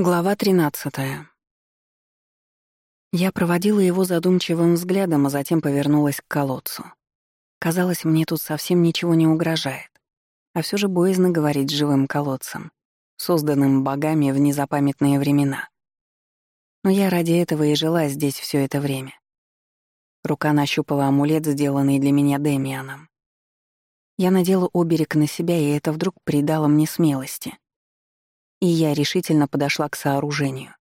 Глава 13. Я проводила его задумчивым взглядом, а затем повернулась к колодцу. Казалось, мне тут совсем ничего не угрожает. А все же боязно говорить с живым колодцем, созданным богами в незапамятные времена. Но я ради этого и жила здесь все это время. Рука нащупала амулет, сделанный для меня Демианом. Я надела оберег на себя, и это вдруг придало мне смелости — и я решительно подошла к сооружению.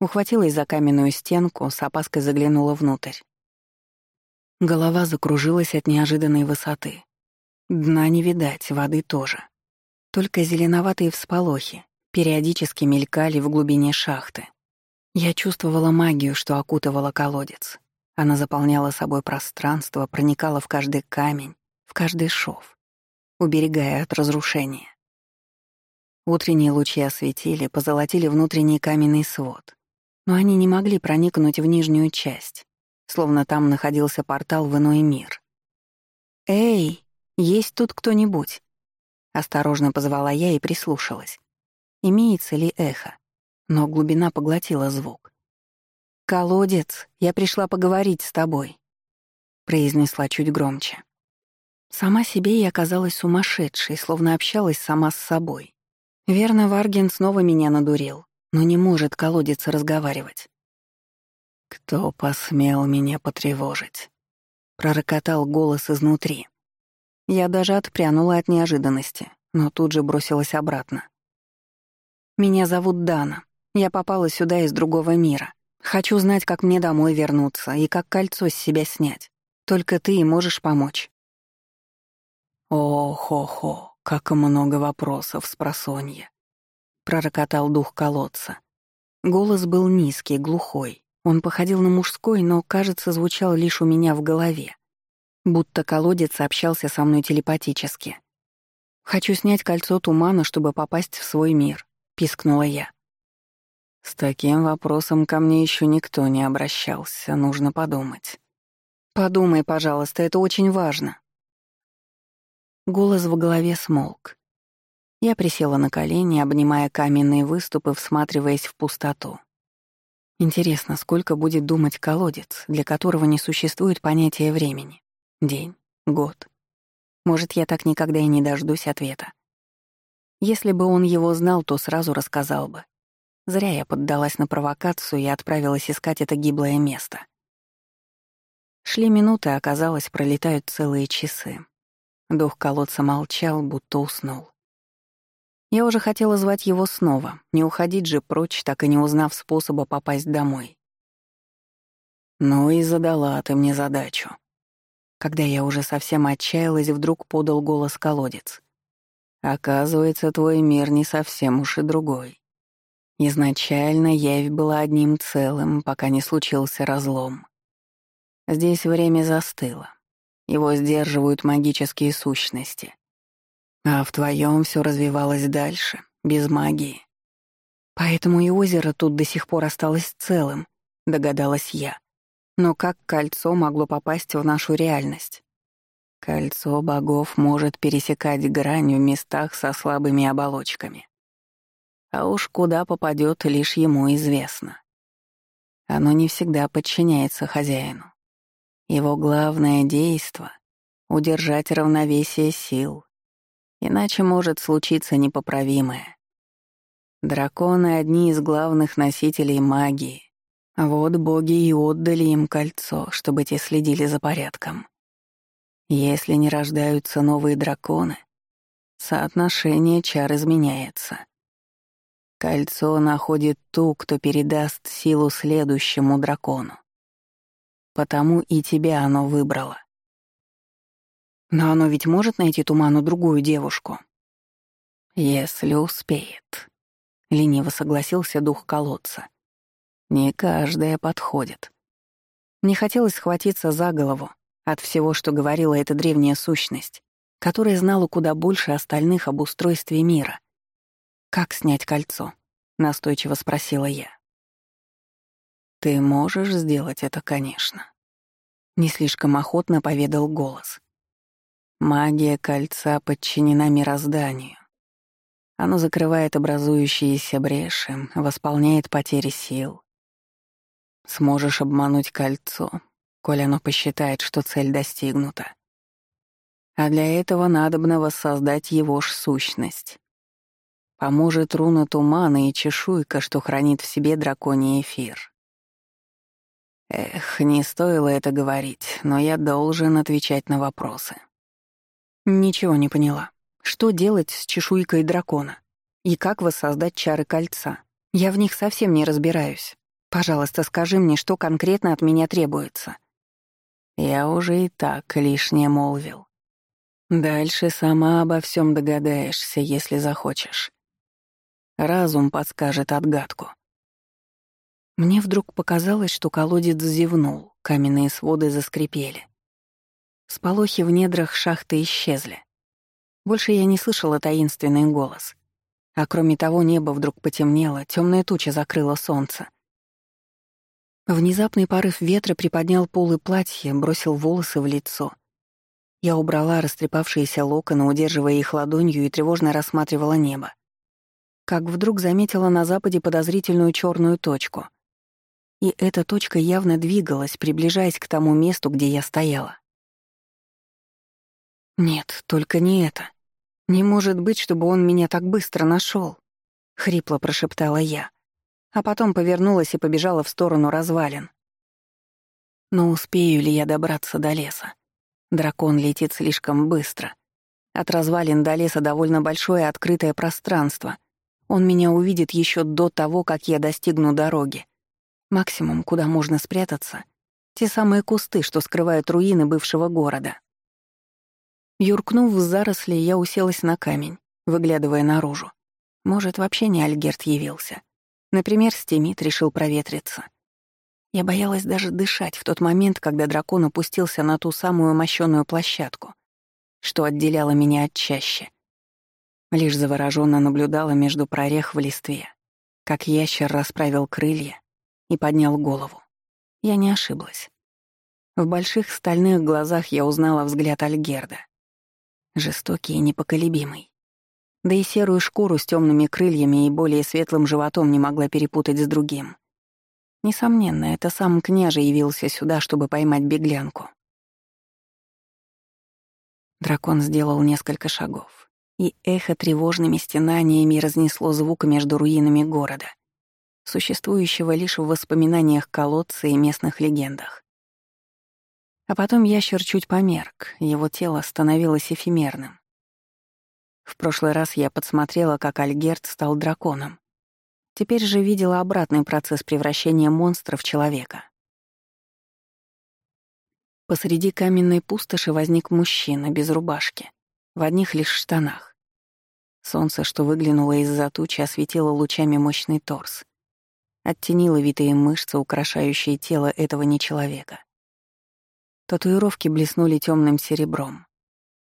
Ухватилась за каменную стенку, с опаской заглянула внутрь. Голова закружилась от неожиданной высоты. Дна не видать, воды тоже. Только зеленоватые всполохи периодически мелькали в глубине шахты. Я чувствовала магию, что окутывала колодец. Она заполняла собой пространство, проникала в каждый камень, в каждый шов, уберегая от разрушения. Утренние лучи осветили, позолотили внутренний каменный свод. Но они не могли проникнуть в нижнюю часть, словно там находился портал в иной мир. «Эй, есть тут кто-нибудь?» Осторожно позвала я и прислушалась. Имеется ли эхо? Но глубина поглотила звук. «Колодец, я пришла поговорить с тобой», — произнесла чуть громче. Сама себе я оказалась сумасшедшей, словно общалась сама с собой. Верно, Варген снова меня надурил, но не может колодец разговаривать. «Кто посмел меня потревожить?» — пророкотал голос изнутри. Я даже отпрянула от неожиданности, но тут же бросилась обратно. «Меня зовут Дана. Я попала сюда из другого мира. Хочу знать, как мне домой вернуться и как кольцо с себя снять. Только ты и можешь помочь». «О-хо-хо!» «Как много вопросов, спросонья!» — пророкотал дух колодца. Голос был низкий, глухой. Он походил на мужской, но, кажется, звучал лишь у меня в голове. Будто колодец общался со мной телепатически. «Хочу снять кольцо тумана, чтобы попасть в свой мир», — пискнула я. «С таким вопросом ко мне еще никто не обращался, нужно подумать». «Подумай, пожалуйста, это очень важно», Голос в голове смолк. Я присела на колени, обнимая каменные выступы, всматриваясь в пустоту. Интересно, сколько будет думать колодец, для которого не существует понятия времени? День? Год? Может, я так никогда и не дождусь ответа. Если бы он его знал, то сразу рассказал бы. Зря я поддалась на провокацию и отправилась искать это гиблое место. Шли минуты, а оказалось, пролетают целые часы. Дух колодца молчал, будто уснул. Я уже хотела звать его снова, не уходить же прочь, так и не узнав способа попасть домой. Ну и задала ты мне задачу. Когда я уже совсем отчаялась, вдруг подал голос колодец. Оказывается, твой мир не совсем уж и другой. Изначально явь была одним целым, пока не случился разлом. Здесь время застыло, его сдерживают магические сущности. А в твоем все развивалось дальше, без магии. Поэтому и озеро тут до сих пор осталось целым, догадалась я. Но как кольцо могло попасть в нашу реальность? Кольцо богов может пересекать грань в местах со слабыми оболочками. А уж куда попадет, лишь ему известно. Оно не всегда подчиняется хозяину. Его главное действо — удержать равновесие сил, иначе может случиться непоправимое. Драконы — одни из главных носителей магии. Вот боги и отдали им кольцо, чтобы те следили за порядком. Если не рождаются новые драконы, соотношение чар изменяется. Кольцо находит ту, кто передаст силу следующему дракону. Потому и тебя оно выбрало. Но оно ведь может найти Туману другую девушку. Если успеет. Лениво согласился дух колодца. Не каждая подходит. Мне хотелось схватиться за голову от всего, что говорила эта древняя сущность, которая знала куда больше остальных об устройстве мира. «Как снять кольцо?» — настойчиво спросила я. «Ты можешь сделать это, конечно». Не слишком охотно поведал голос. Магия кольца подчинена мирозданию. Оно закрывает образующиеся бреши, восполняет потери сил. Сможешь обмануть кольцо, коль оно посчитает, что цель достигнута. А для этого надобно воссоздать его ж сущность. Поможет руна тумана и чешуйка, что хранит в себе драконий эфир. Эх, не стоило это говорить, но я должен отвечать на вопросы. Ничего не поняла. Что делать с чешуйкой дракона? И как воссоздать чары кольца? Я в них совсем не разбираюсь. Пожалуйста, скажи мне, что конкретно от меня требуется. Я уже и так лишнее молвил. Дальше сама обо всем догадаешься, если захочешь. Разум подскажет отгадку. Мне вдруг показалось, что колодец зевнул, каменные своды заскрипели. Сполохи в недрах шахты исчезли. Больше я не слышала таинственный голос. А кроме того, небо вдруг потемнело, темная туча закрыла солнце. Внезапный порыв ветра приподнял полы платья, бросил волосы в лицо. Я убрала растрепавшиеся локоны, удерживая их ладонью, и тревожно рассматривала небо. Как вдруг заметила на западе подозрительную черную точку и эта точка явно двигалась, приближаясь к тому месту, где я стояла. «Нет, только не это. Не может быть, чтобы он меня так быстро нашел, хрипло прошептала я, а потом повернулась и побежала в сторону развалин. Но успею ли я добраться до леса? Дракон летит слишком быстро. От развалин до леса довольно большое открытое пространство. Он меня увидит еще до того, как я достигну дороги. Максимум, куда можно спрятаться — те самые кусты, что скрывают руины бывшего города. Юркнув в заросли, я уселась на камень, выглядывая наружу. Может, вообще не Альгерт явился. Например, Стимит решил проветриться. Я боялась даже дышать в тот момент, когда дракон опустился на ту самую мощёную площадку, что отделяло меня от чаще. Лишь завороженно наблюдала между прорех в листве, как ящер расправил крылья и поднял голову. Я не ошиблась. В больших стальных глазах я узнала взгляд Альгерда. Жестокий и непоколебимый. Да и серую шкуру с темными крыльями и более светлым животом не могла перепутать с другим. Несомненно, это сам княже явился сюда, чтобы поймать беглянку. Дракон сделал несколько шагов, и эхо тревожными стенаниями разнесло звук между руинами города — существующего лишь в воспоминаниях колодца и местных легендах. А потом ящер чуть померк, его тело становилось эфемерным. В прошлый раз я подсмотрела, как Альгерт стал драконом. Теперь же видела обратный процесс превращения монстра в человека. Посреди каменной пустоши возник мужчина без рубашки, в одних лишь штанах. Солнце, что выглянуло из-за тучи, осветило лучами мощный торс оттенила витые мышцы, украшающие тело этого нечеловека. Татуировки блеснули темным серебром.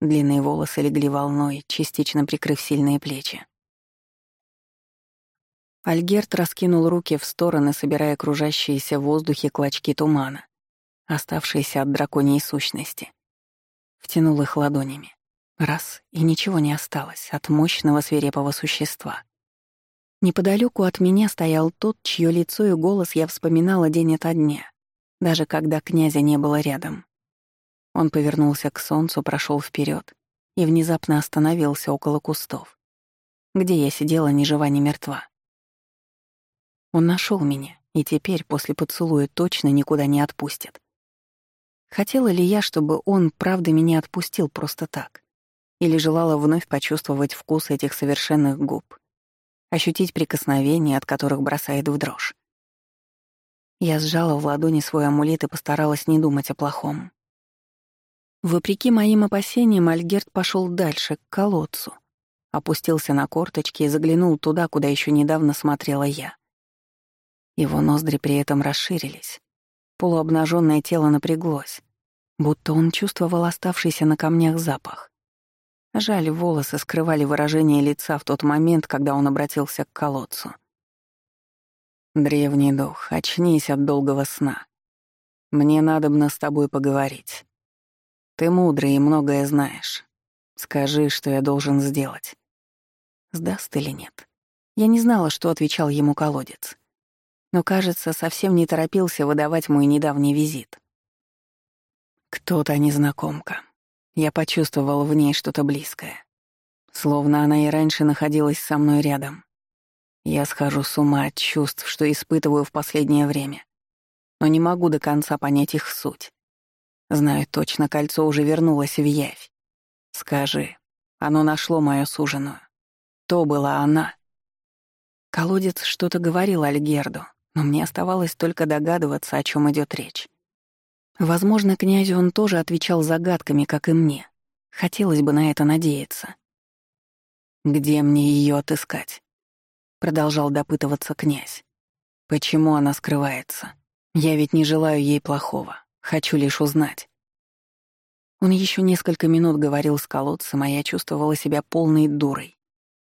Длинные волосы легли волной, частично прикрыв сильные плечи. Альгерт раскинул руки в стороны, собирая кружащиеся в воздухе клочки тумана, оставшиеся от драконьей сущности. Втянул их ладонями. Раз — и ничего не осталось от мощного свирепого существа. Неподалеку от меня стоял тот, чье лицо и голос я вспоминала день ото дня, даже когда князя не было рядом. Он повернулся к солнцу, прошел вперед и внезапно остановился около кустов, где я сидела ни жива, ни мертва. Он нашел меня, и теперь, после поцелуя, точно никуда не отпустит. Хотела ли я, чтобы он, правда, меня отпустил просто так? Или желала вновь почувствовать вкус этих совершенных губ, ощутить прикосновения, от которых бросает в дрожь. Я сжала в ладони свой амулет и постаралась не думать о плохом. Вопреки моим опасениям, Альгерт пошел дальше, к колодцу. Опустился на корточки и заглянул туда, куда еще недавно смотрела я. Его ноздри при этом расширились. Полуобнаженное тело напряглось, будто он чувствовал оставшийся на камнях запах. Жаль, волосы скрывали выражение лица в тот момент, когда он обратился к колодцу. «Древний дух, очнись от долгого сна. Мне надобно с тобой поговорить. Ты мудрый и многое знаешь. Скажи, что я должен сделать. сдаст или нет. Я не знала, что отвечал ему колодец. Но, кажется, совсем не торопился выдавать мой недавний визит. Кто-то незнакомка. Я почувствовал в ней что-то близкое. Словно она и раньше находилась со мной рядом. Я схожу с ума от чувств, что испытываю в последнее время. Но не могу до конца понять их суть. Знаю точно, кольцо уже вернулось в явь. Скажи, оно нашло мою суженую. То была она. Колодец что-то говорил Альгерду, но мне оставалось только догадываться, о чем идет речь. Возможно, князю он тоже отвечал загадками, как и мне. Хотелось бы на это надеяться. «Где мне ее отыскать?» Продолжал допытываться князь. «Почему она скрывается? Я ведь не желаю ей плохого. Хочу лишь узнать». Он еще несколько минут говорил с колодцем, а я чувствовала себя полной дурой.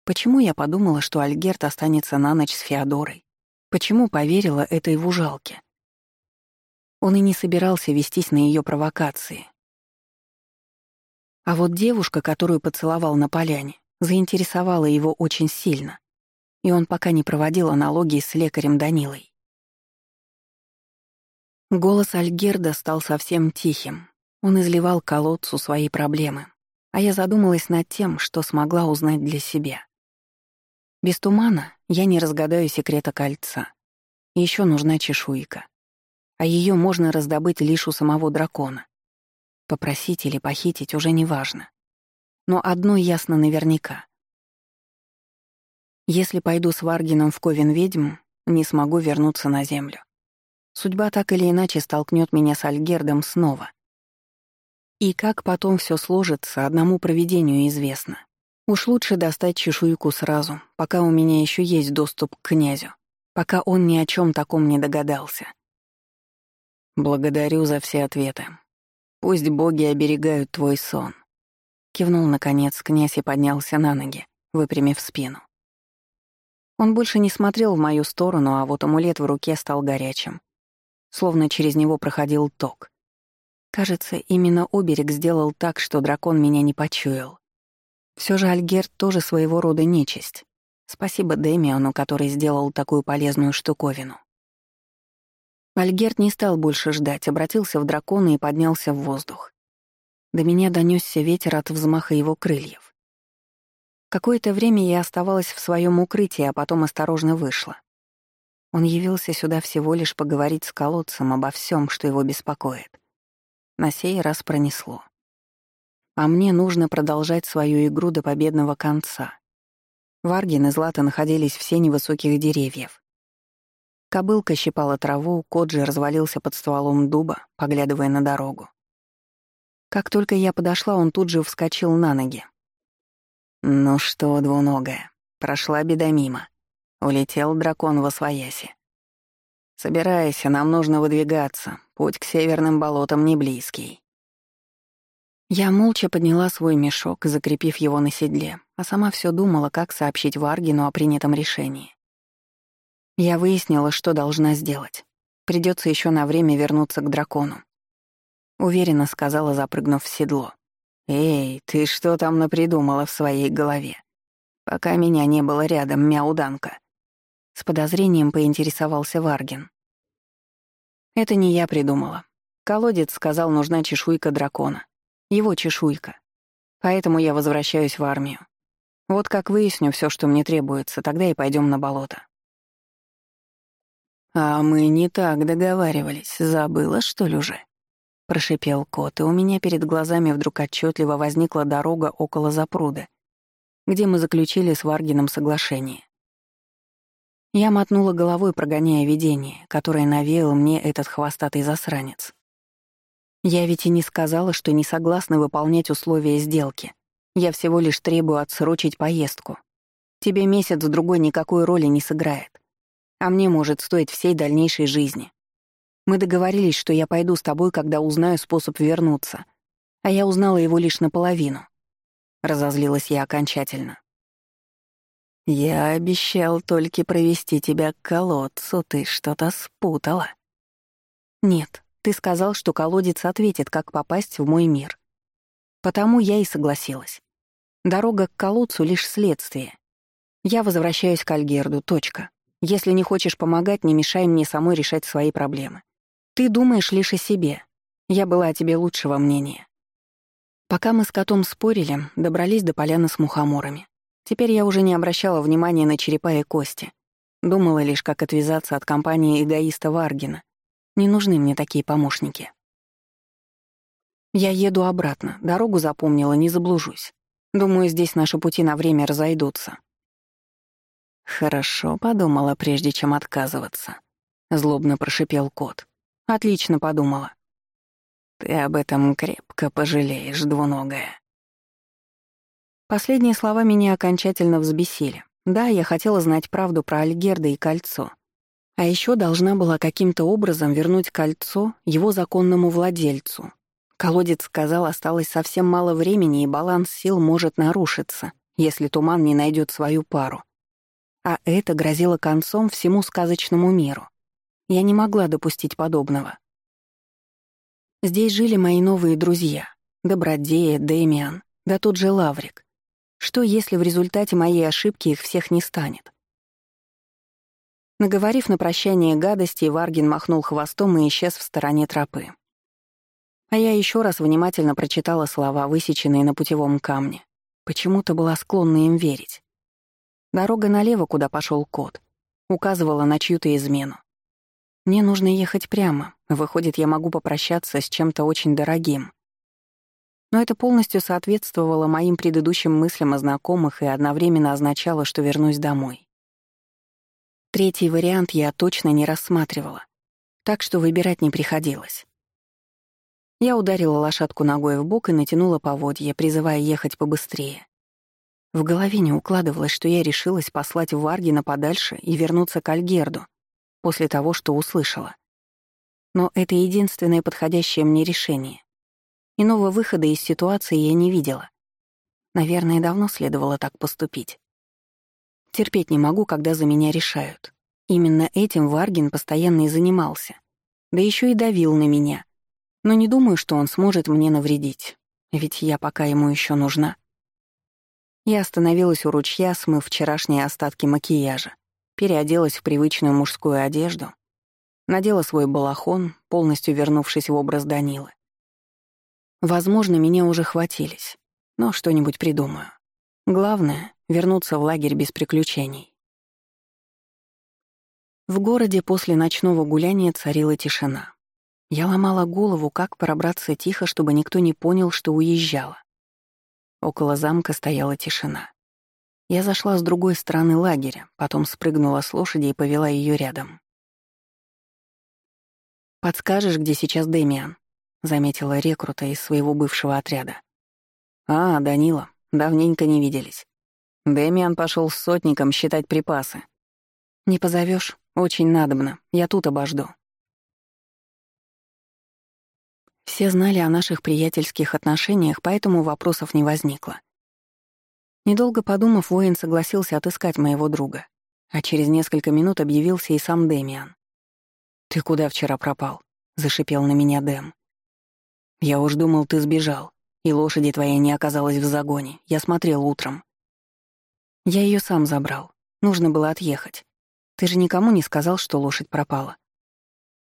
Почему я подумала, что Альгерт останется на ночь с Феодорой? Почему поверила этой вужалке? Он и не собирался вестись на ее провокации. А вот девушка, которую поцеловал на поляне, заинтересовала его очень сильно, и он пока не проводил аналогии с лекарем Данилой. Голос Альгерда стал совсем тихим. Он изливал колодцу свои проблемы, а я задумалась над тем, что смогла узнать для себя. Без тумана я не разгадаю секрета кольца. Еще нужна чешуйка. А ее можно раздобыть лишь у самого дракона. Попросить или похитить уже не важно. Но одно ясно наверняка. Если пойду с Варгином в Ковен ведьм, не смогу вернуться на землю. Судьба так или иначе столкнет меня с Альгердом снова. И как потом все сложится, одному провидению известно. Уж лучше достать чешуйку сразу, пока у меня еще есть доступ к князю, пока он ни о чем таком не догадался. Благодарю за все ответы. Пусть боги оберегают твой сон. Кивнул, наконец, князь и поднялся на ноги, выпрямив спину. Он больше не смотрел в мою сторону, а вот амулет в руке стал горячим. Словно через него проходил ток. Кажется, именно оберег сделал так, что дракон меня не почуял. Все же Альгерт тоже своего рода нечисть. Спасибо Дэмиону, который сделал такую полезную штуковину. Альгерт не стал больше ждать, обратился в дракона и поднялся в воздух. До меня донесся ветер от взмаха его крыльев. Какое-то время я оставалась в своем укрытии, а потом осторожно вышла. Он явился сюда всего лишь поговорить с колодцем обо всем, что его беспокоит. На сей раз пронесло. А мне нужно продолжать свою игру до победного конца. Варгин и Злата находились в сене высоких деревьев. Кобылка щипала траву, кот же развалился под стволом дуба, поглядывая на дорогу. Как только я подошла, он тут же вскочил на ноги. «Ну что, двуногая, прошла беда мимо. Улетел дракон во свояси. Собирайся, нам нужно выдвигаться. Путь к северным болотам не близкий». Я молча подняла свой мешок, закрепив его на седле, а сама все думала, как сообщить Варгину о принятом решении. Я выяснила, что должна сделать. Придется еще на время вернуться к дракону. Уверенно сказала, запрыгнув в седло. «Эй, ты что там напридумала в своей голове? Пока меня не было рядом, мяуданка». С подозрением поинтересовался Варгин. Это не я придумала. Колодец сказал, нужна чешуйка дракона. Его чешуйка. Поэтому я возвращаюсь в армию. Вот как выясню все, что мне требуется, тогда и пойдем на болото. А мы не так договаривались, забыла, что ли, уже? прошипел кот, и у меня перед глазами вдруг отчетливо возникла дорога около запруда, где мы заключили с Варгином соглашение. Я мотнула головой, прогоняя видение, которое навеял мне этот хвостатый засранец. Я ведь и не сказала, что не согласна выполнять условия сделки. Я всего лишь требую отсрочить поездку. Тебе месяц-другой никакой роли не сыграет. А мне может стоить всей дальнейшей жизни. Мы договорились, что я пойду с тобой, когда узнаю способ вернуться. А я узнала его лишь наполовину. Разозлилась я окончательно. Я обещал только провести тебя к колодцу, ты что-то спутала. Нет, ты сказал, что колодец ответит, как попасть в мой мир. Потому я и согласилась. Дорога к колодцу — лишь следствие. Я возвращаюсь к Альгерду, точка. Если не хочешь помогать, не мешай мне самой решать свои проблемы. Ты думаешь лишь о себе. Я была о тебе лучшего мнения. Пока мы с котом спорили, добрались до поляны с мухоморами. Теперь я уже не обращала внимания на черепа и кости. Думала лишь, как отвязаться от компании эгоиста Варгина. Не нужны мне такие помощники. Я еду обратно, дорогу запомнила, не заблужусь. Думаю, здесь наши пути на время разойдутся. Хорошо подумала, прежде чем отказываться. Злобно прошипел кот. Отлично подумала. Ты об этом крепко пожалеешь, двуногая. Последние слова меня окончательно взбесили. Да, я хотела знать правду про Альгерда и кольцо. А еще должна была каким-то образом вернуть кольцо его законному владельцу. Колодец сказал, осталось совсем мало времени, и баланс сил может нарушиться, если туман не найдет свою пару. А это грозило концом всему сказочному миру. Я не могла допустить подобного. Здесь жили мои новые друзья — Добродея, Дэмиан, да тот же Лаврик. Что, если в результате моей ошибки их всех не станет? Наговорив на прощание гадости, Варгин махнул хвостом и исчез в стороне тропы. А я еще раз внимательно прочитала слова, высеченные на путевом камне. Почему-то была склонна им верить. Дорога налево, куда пошел кот, указывала на чью-то измену. Мне нужно ехать прямо. Выходит, я могу попрощаться с чем-то очень дорогим. Но это полностью соответствовало моим предыдущим мыслям о знакомых и одновременно означало, что вернусь домой. Третий вариант я точно не рассматривала, так что выбирать не приходилось. Я ударила лошадку ногой в бок и натянула поводья, призывая ехать побыстрее. В голове не укладывалось, что я решилась послать Варгина подальше и вернуться к Альгерду после того, что услышала. Но это единственное подходящее мне решение. Иного выхода из ситуации я не видела. Наверное, давно следовало так поступить. Терпеть не могу, когда за меня решают. Именно этим Варгин постоянно и занимался. Да еще и давил на меня. Но не думаю, что он сможет мне навредить. Ведь я пока ему еще нужна. Я остановилась у ручья, смыв вчерашние остатки макияжа переоделась в привычную мужскую одежду, надела свой балахон, полностью вернувшись в образ Данилы. Возможно, меня уже хватились, но что-нибудь придумаю. Главное — вернуться в лагерь без приключений. В городе после ночного гуляния царила тишина. Я ломала голову, как пробраться тихо, чтобы никто не понял, что уезжала. Около замка стояла тишина. Я зашла с другой стороны лагеря, потом спрыгнула с лошади и повела ее рядом. «Подскажешь, где сейчас Дэмиан?» — заметила рекрута из своего бывшего отряда. «А, Данила, давненько не виделись. Дэмиан пошел с сотником считать припасы. Не позовешь? Очень надобно. Я тут обожду». Все знали о наших приятельских отношениях, поэтому вопросов не возникло. Недолго подумав, воин согласился отыскать моего друга, а через несколько минут объявился и сам Дэмиан. «Ты куда вчера пропал?» — зашипел на меня Дэм. «Я уж думал, ты сбежал, и лошади твоей не оказалась в загоне. Я смотрел утром». «Я ее сам забрал. Нужно было отъехать. Ты же никому не сказал, что лошадь пропала».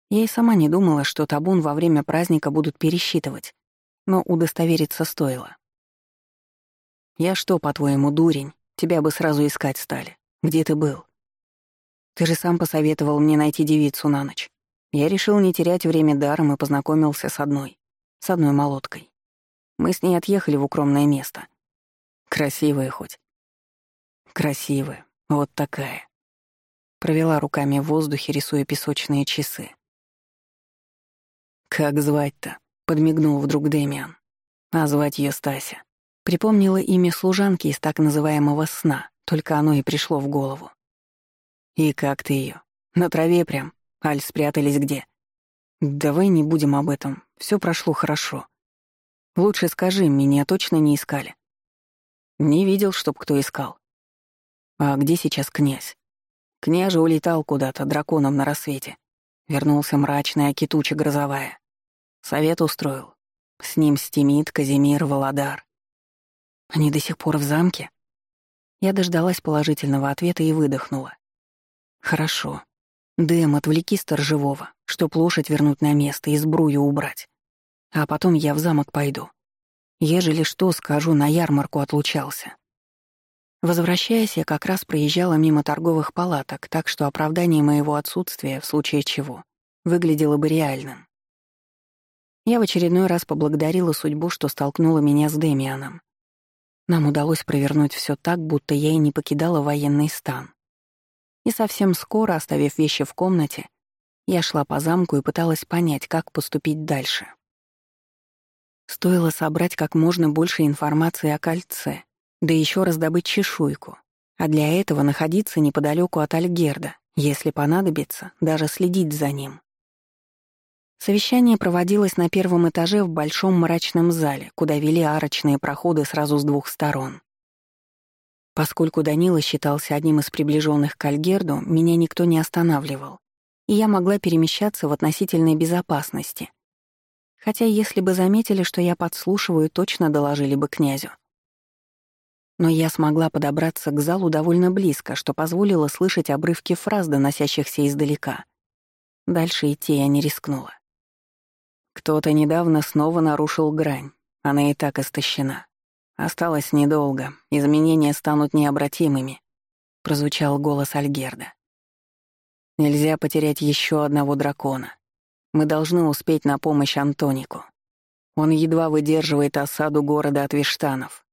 Я и сама не думала, что табун во время праздника будут пересчитывать, но удостовериться стоило. Я что, по-твоему, дурень? Тебя бы сразу искать стали. Где ты был? Ты же сам посоветовал мне найти девицу на ночь. Я решил не терять время даром и познакомился с одной. С одной молоткой. Мы с ней отъехали в укромное место. Красивая хоть. Красивая. Вот такая. Провела руками в воздухе, рисуя песочные часы. «Как звать-то?» — подмигнул вдруг Дэмиан. «А звать ее Стася. Припомнила имя служанки из так называемого сна, только оно и пришло в голову. «И как ты ее? На траве прям? Аль, спрятались где?» «Давай не будем об этом. Все прошло хорошо. Лучше скажи, меня точно не искали?» «Не видел, чтоб кто искал». «А где сейчас князь?» «Княже улетал куда-то, драконом на рассвете. Вернулся мрачный, а китуча грозовая. Совет устроил. С ним Стимит, Казимир, Володар. Они до сих пор в замке? Я дождалась положительного ответа и выдохнула. «Хорошо. Дэм, отвлеки сторожевого, чтоб лошадь вернуть на место и сбрую убрать. А потом я в замок пойду. Ежели что, скажу, на ярмарку отлучался». Возвращаясь, я как раз проезжала мимо торговых палаток, так что оправдание моего отсутствия, в случае чего, выглядело бы реальным. Я в очередной раз поблагодарила судьбу, что столкнула меня с Демианом. Нам удалось провернуть все так, будто я и не покидала военный стан. И совсем скоро, оставив вещи в комнате, я шла по замку и пыталась понять, как поступить дальше. Стоило собрать как можно больше информации о кольце, да еще раздобыть чешуйку, а для этого находиться неподалеку от Альгерда, если понадобится, даже следить за ним. Совещание проводилось на первом этаже в большом мрачном зале, куда вели арочные проходы сразу с двух сторон. Поскольку Данила считался одним из приближенных к Альгерду, меня никто не останавливал, и я могла перемещаться в относительной безопасности. Хотя если бы заметили, что я подслушиваю, точно доложили бы князю. Но я смогла подобраться к залу довольно близко, что позволило слышать обрывки фраз, доносящихся издалека. Дальше идти я не рискнула. Кто-то недавно снова нарушил грань. Она и так истощена. Осталось недолго. Изменения станут необратимыми. Прозвучал голос Альгерда. Нельзя потерять еще одного дракона. Мы должны успеть на помощь Антонику. Он едва выдерживает осаду города от виштанов.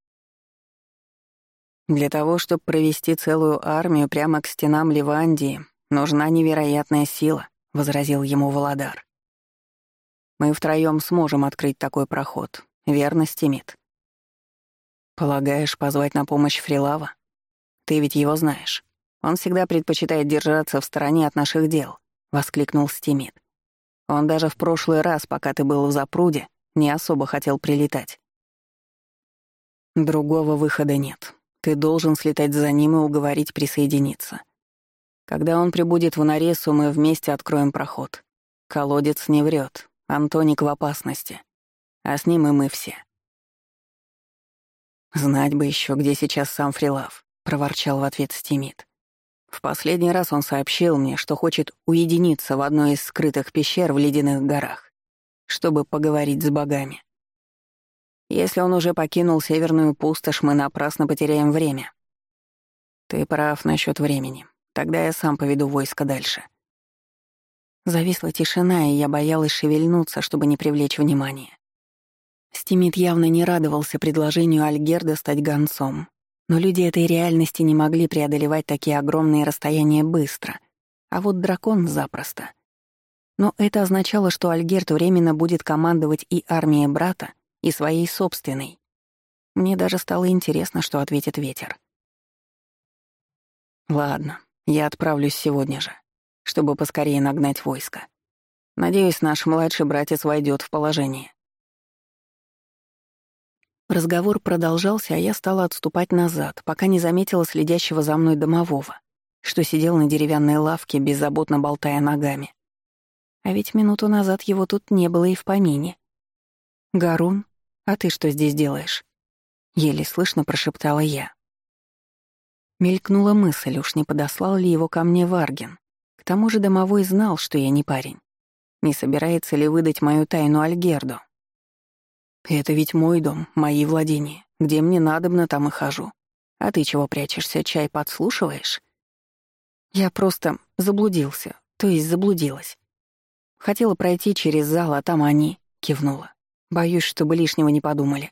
Для того, чтобы провести целую армию прямо к стенам Ливандии, нужна невероятная сила, — возразил ему Володар. Мы втроем сможем открыть такой проход. Верно, Стимит? Полагаешь, позвать на помощь Фрилава? Ты ведь его знаешь. Он всегда предпочитает держаться в стороне от наших дел, воскликнул Стимит. Он даже в прошлый раз, пока ты был в запруде, не особо хотел прилетать. Другого выхода нет. Ты должен слетать за ним и уговорить присоединиться. Когда он прибудет в Наресу, мы вместе откроем проход. Колодец не врет, Антоник в опасности. А с ним и мы все. «Знать бы еще, где сейчас сам Фрилав», — проворчал в ответ Стимит. В последний раз он сообщил мне, что хочет уединиться в одной из скрытых пещер в ледяных горах, чтобы поговорить с богами. Если он уже покинул северную пустошь, мы напрасно потеряем время. Ты прав насчет времени. Тогда я сам поведу войско дальше. Зависла тишина, и я боялась шевельнуться, чтобы не привлечь внимания. Стимит явно не радовался предложению Альгерда стать гонцом, но люди этой реальности не могли преодолевать такие огромные расстояния быстро, а вот дракон запросто. Но это означало, что Альгерд временно будет командовать и армией брата, и своей собственной. Мне даже стало интересно, что ответит ветер. «Ладно, я отправлюсь сегодня же чтобы поскорее нагнать войско. Надеюсь, наш младший братец войдет в положение. Разговор продолжался, а я стала отступать назад, пока не заметила следящего за мной домового, что сидел на деревянной лавке, беззаботно болтая ногами. А ведь минуту назад его тут не было и в помине. «Гарун, а ты что здесь делаешь?» Еле слышно прошептала я. Мелькнула мысль, уж не подослал ли его ко мне Варгин. К тому же домовой знал, что я не парень. Не собирается ли выдать мою тайну Альгерду? Это ведь мой дом, мои владения. Где мне надобно, там и хожу. А ты чего прячешься, чай подслушиваешь? Я просто заблудился, то есть заблудилась. Хотела пройти через зал, а там они, кивнула. Боюсь, чтобы лишнего не подумали.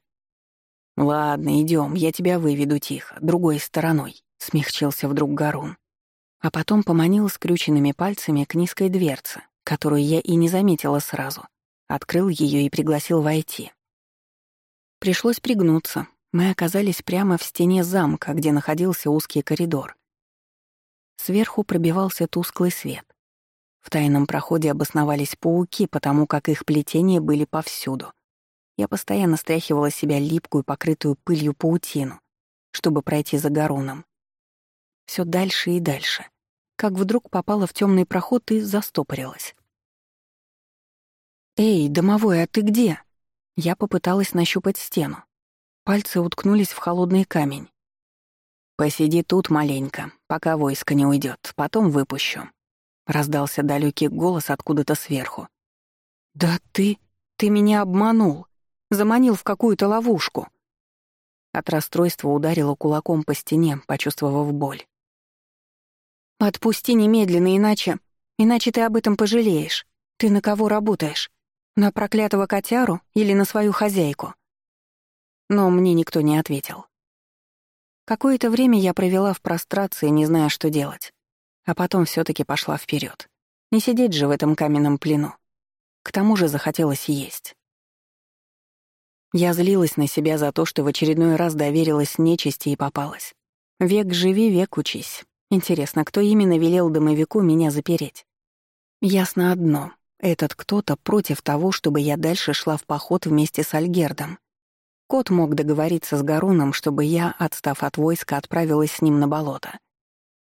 Ладно, идем, я тебя выведу тихо, другой стороной, смягчился вдруг Гарун а потом поманил скрюченными пальцами к низкой дверце, которую я и не заметила сразу. Открыл ее и пригласил войти. Пришлось пригнуться. Мы оказались прямо в стене замка, где находился узкий коридор. Сверху пробивался тусклый свет. В тайном проходе обосновались пауки, потому как их плетения были повсюду. Я постоянно стряхивала себя липкую, покрытую пылью паутину, чтобы пройти за Гаруном все дальше и дальше, как вдруг попала в темный проход и застопорилась. «Эй, домовой, а ты где?» Я попыталась нащупать стену. Пальцы уткнулись в холодный камень. «Посиди тут маленько, пока войско не уйдет, потом выпущу», — раздался далекий голос откуда-то сверху. «Да ты... ты меня обманул, заманил в какую-то ловушку». От расстройства ударила кулаком по стене, почувствовав боль. «Отпусти немедленно, иначе... иначе ты об этом пожалеешь. Ты на кого работаешь? На проклятого котяру или на свою хозяйку?» Но мне никто не ответил. Какое-то время я провела в прострации, не зная, что делать. А потом все таки пошла вперед. Не сидеть же в этом каменном плену. К тому же захотелось есть. Я злилась на себя за то, что в очередной раз доверилась нечисти и попалась. Век живи, век учись. Интересно, кто именно велел домовику меня запереть? Ясно одно. Этот кто-то против того, чтобы я дальше шла в поход вместе с Альгердом. Кот мог договориться с Гаруном, чтобы я, отстав от войска, отправилась с ним на болото.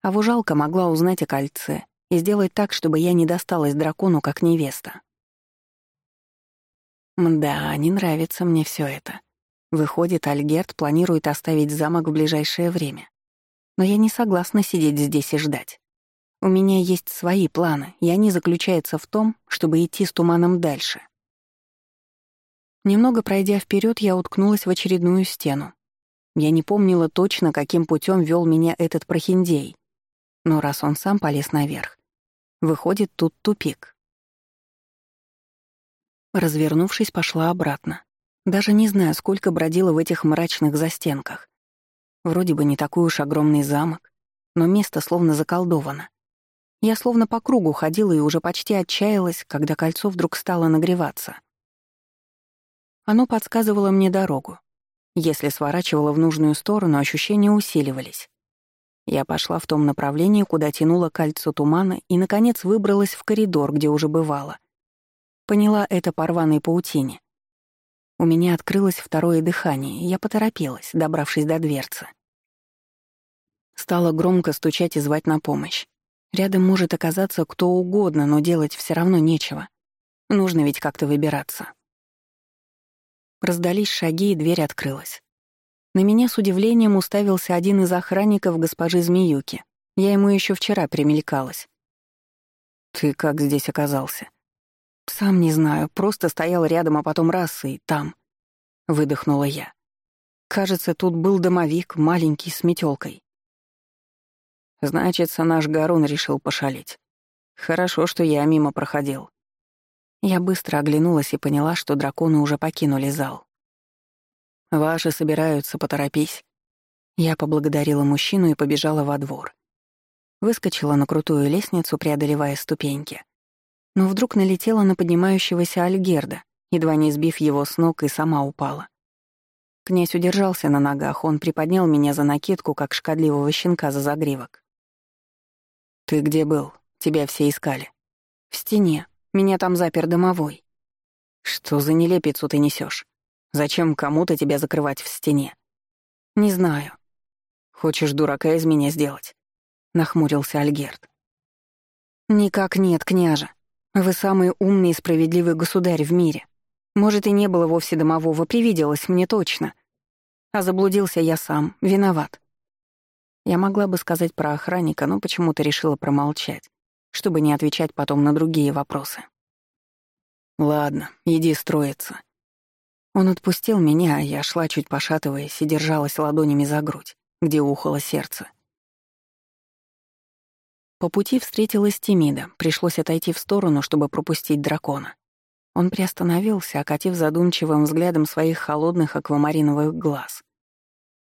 А вужалка могла узнать о кольце и сделать так, чтобы я не досталась дракону как невеста. Мда, не нравится мне все это. Выходит, Альгерт планирует оставить замок в ближайшее время. Но я не согласна сидеть здесь и ждать. У меня есть свои планы, и они заключаются в том, чтобы идти с туманом дальше. Немного пройдя вперед, я уткнулась в очередную стену. Я не помнила точно, каким путем вел меня этот прохиндей. Но раз он сам полез наверх, выходит, тут тупик. Развернувшись, пошла обратно. Даже не знаю, сколько бродила в этих мрачных застенках. Вроде бы не такой уж огромный замок, но место словно заколдовано. Я словно по кругу ходила и уже почти отчаялась, когда кольцо вдруг стало нагреваться — оно подсказывало мне дорогу. Если сворачивала в нужную сторону, ощущения усиливались. Я пошла в том направлении, куда тянуло кольцо тумана, и, наконец, выбралась в коридор, где уже бывала. Поняла это по рваной паутине. У меня открылось второе дыхание, и я поторопилась, добравшись до дверцы. Стало громко стучать и звать на помощь. Рядом может оказаться кто угодно, но делать все равно нечего. Нужно ведь как-то выбираться. Раздались шаги, и дверь открылась. На меня с удивлением уставился один из охранников госпожи Змеюки. Я ему еще вчера примелькалась. «Ты как здесь оказался?» «Сам не знаю, просто стоял рядом, а потом раз и там», — выдохнула я. «Кажется, тут был домовик, маленький, с метелкой. Значится, наш Гарун решил пошалить. Хорошо, что я мимо проходил. Я быстро оглянулась и поняла, что драконы уже покинули зал. «Ваши собираются, поторопись». Я поблагодарила мужчину и побежала во двор. Выскочила на крутую лестницу, преодолевая ступеньки. Но вдруг налетела на поднимающегося Альгерда, едва не сбив его с ног и сама упала. Князь удержался на ногах, он приподнял меня за накидку, как шкодливого щенка за загривок. «Ты где был? Тебя все искали». «В стене», меня там запер домовой. Что за нелепицу ты несешь? Зачем кому-то тебя закрывать в стене? Не знаю. Хочешь дурака из меня сделать? Нахмурился Альгерт. Никак нет, княже. Вы самый умный и справедливый государь в мире. Может, и не было вовсе домового, привиделось мне точно. А заблудился я сам, виноват. Я могла бы сказать про охранника, но почему-то решила промолчать чтобы не отвечать потом на другие вопросы. «Ладно, иди строиться». Он отпустил меня, а я шла, чуть пошатываясь, и держалась ладонями за грудь, где ухало сердце. По пути встретилась Тимида, пришлось отойти в сторону, чтобы пропустить дракона. Он приостановился, окатив задумчивым взглядом своих холодных аквамариновых глаз,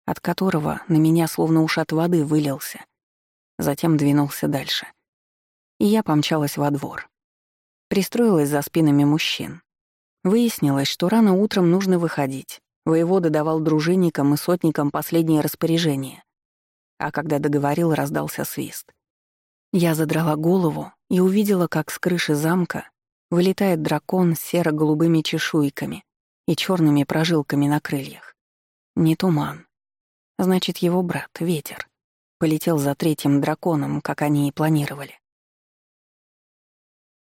от которого на меня словно ушат воды вылился. Затем двинулся дальше — и я помчалась во двор. Пристроилась за спинами мужчин. Выяснилось, что рано утром нужно выходить. Воевода давал дружинникам и сотникам последнее распоряжение. А когда договорил, раздался свист. Я задрала голову и увидела, как с крыши замка вылетает дракон с серо-голубыми чешуйками и черными прожилками на крыльях. Не туман. Значит, его брат, ветер, полетел за третьим драконом, как они и планировали.